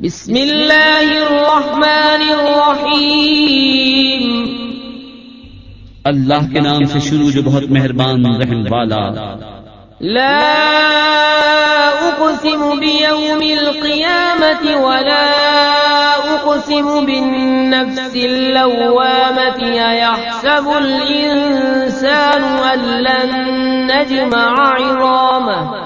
بسم اللہ الرحمن الرحیم۔ اللہ کے نام سے شروع جو بہت مہربان رحم والا۔ لا اقسم بیوم القیامت ولا اقسم بالنفس اللوامت يحسب الانسان ان لن نجمع عظامه۔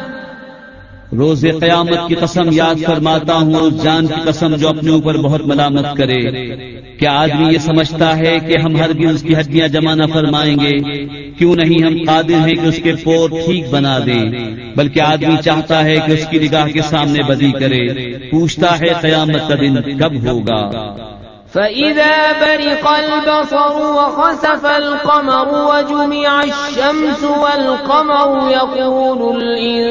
روز قیامت کی قسم یاد فرماتا ہوں اس جان کی قسم جو اپنے اوپر بہت ملامت کرے۔ کیا آدمی یہ سمجھتا ہے کہ ہم ہر اس کی ہڈیاں جمع نہ فرمائیں گے؟ کیوں نہیں ہم قادر ہیں کہ اس کے پور ٹھیک بنا دیں؟ بلکہ آدمی چاہتا ہے کہ اس کی نگاہ کے سامنے بدی کرے۔ پوچھتا ہے قیامت کا دن کب ہوگا؟ فإذا برق البصر وخسف القمر وجمع الشمس والقمر يقول الإنسان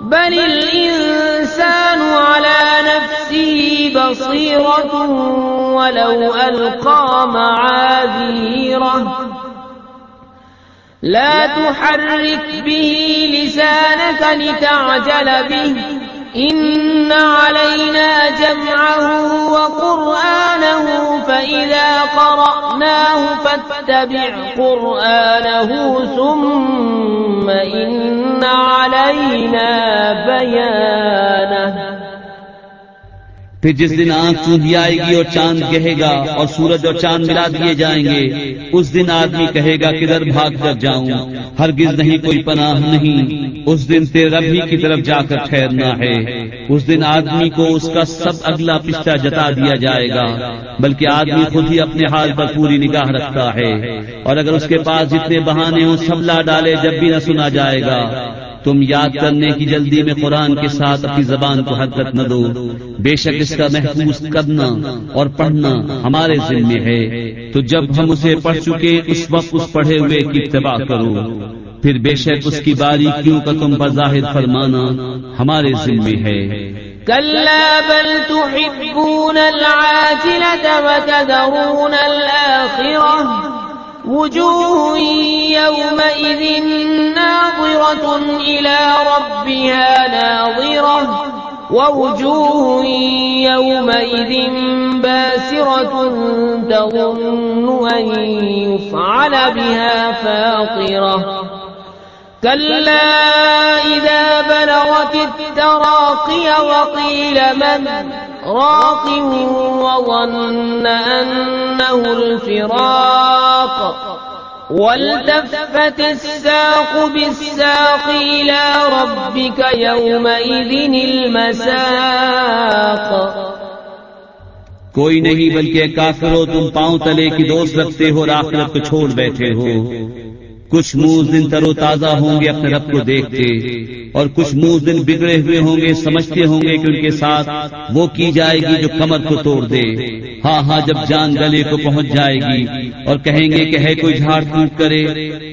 بل الإنسان على نفسه بصيرة ولو ألقى معاذيره لا تحرك به لسانك لتعجل به إن علينا جمعه وقرآنه فإذا قرأناه فاتبع قرآنه ثم إن علينا بيانه. پھر جس دن آنکھ چوندی آئے گی اور چاند کہے گا اور سورج اور چاند ملا دیے جائیں گے، اس دن آدمی کہے گا کدھر بھاگ کر جاؤں، ہرگز نہیں کوئی پناہ نہیں، اس دن تیرے رب ہی کی طرف جا کر ٹھہرنا ہے۔ اس دن آدمی کو اس کا سب اگلا پچھلا جتا دیا جائے گا، بلکہ آدمی خود ہی اپنے حال پر پوری نگاہ رکھتا ہے۔ اور اگر اس کے پاس جتنے بہانے ہوں، سب لا ڈالے جب بھی نہ سنا جائے گا۔ تم یاد کرنے کی جلدی میں قرآن کے ساتھ اپنی زبان کو حرکت نہ دو۔ بے شک اس کا محفوظ کرنا اور پڑھنا ہمارے ذمے ہے۔ تو جب ہم اسے پڑھ چکے، اس وقت اس پڑھے ہوئے کی اتباع کرو۔ پھر بے شک اس کی باری کیوں کا تم بظاہر فرمانا ہمارے ذمے ہے۔ كلا بل تحبون العاجلة وتذرون الآخرة وجوه يومئذ ناظرة إلى ربها ناظرة ووجوه يومئذ باسرة تظن أن يفعل بها فاقرة كلا إذا بلغت التراقي وقيل من راق وظن أنه الفراق. والتفت الساق بالساق إلى ربك يومئذ المساق. کوئی نہیں بلکہ کافر تم پاؤں تلے کی دوست رکھتے ہو اور آخرت کو چھوڑ بیٹھے ہو۔ کچھ منہ دن تر و تازہ ہوں گے اپنے رب کو دیکھتے اور کچھ منہ دن بگڑے ہوئے ہوں گے، سمجھتے ہوں گے کہ ان کے ساتھ وہ کی جائے گی جو کمر کو توڑ دے۔ ہاں ہاں جب جان گلے کو پہنچ جائے گی اور کہیں گے کہ ہے کوئی جھاڑ پھوٹ کرے،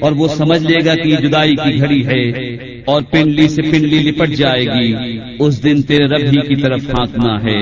اور وہ سمجھ لے گا کہ یہ جدائی کی گھڑی ہے اور پنڈلی سے پنڈلی لپٹ جائے گی، اس دن تیرے رب ہی کی طرف پھانکنا ہے۔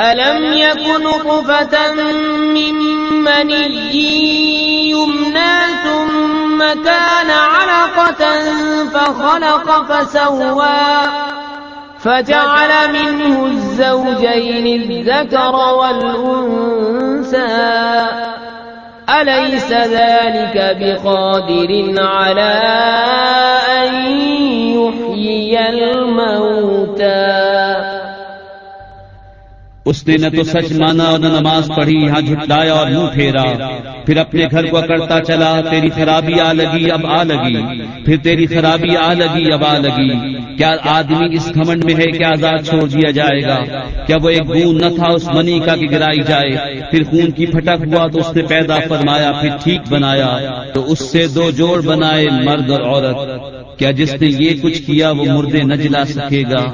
ألم يكن طفة من مني يمنى ثم كان علقة فخلق فسوى فجعل منه الزوجين الذكر والأنسى أليس ذلك بقادر على أن يحيي الموتى اس نے نہ تو سچ مانا اور نہ نماز پڑھی یہاں جھٹلایا اور منہ پھیرا۔ پھر اپنے گھر کو کرتا چلا، تیری خرابی آ لگی، اب آ لگی۔ پھر تیری خرابی آ لگی، اب آ لگی۔ کیا آدمی اس گھمنڈ میں ہے کہ آزاد چھوڑ دیا جائے گا؟ کیا وہ ایک گون نہ تھا اس منی کا کہ گرائی جائے؟ پھر خون کی پھٹک ہوا تو اس نے پیدا فرمایا، پھر ٹھیک بنایا۔ تو اس سے دو جوڑ بنائے مرد اور عورت۔ کیا جس نے یہ کچھ کیا وہ مردے نہ جلا سکے گا؟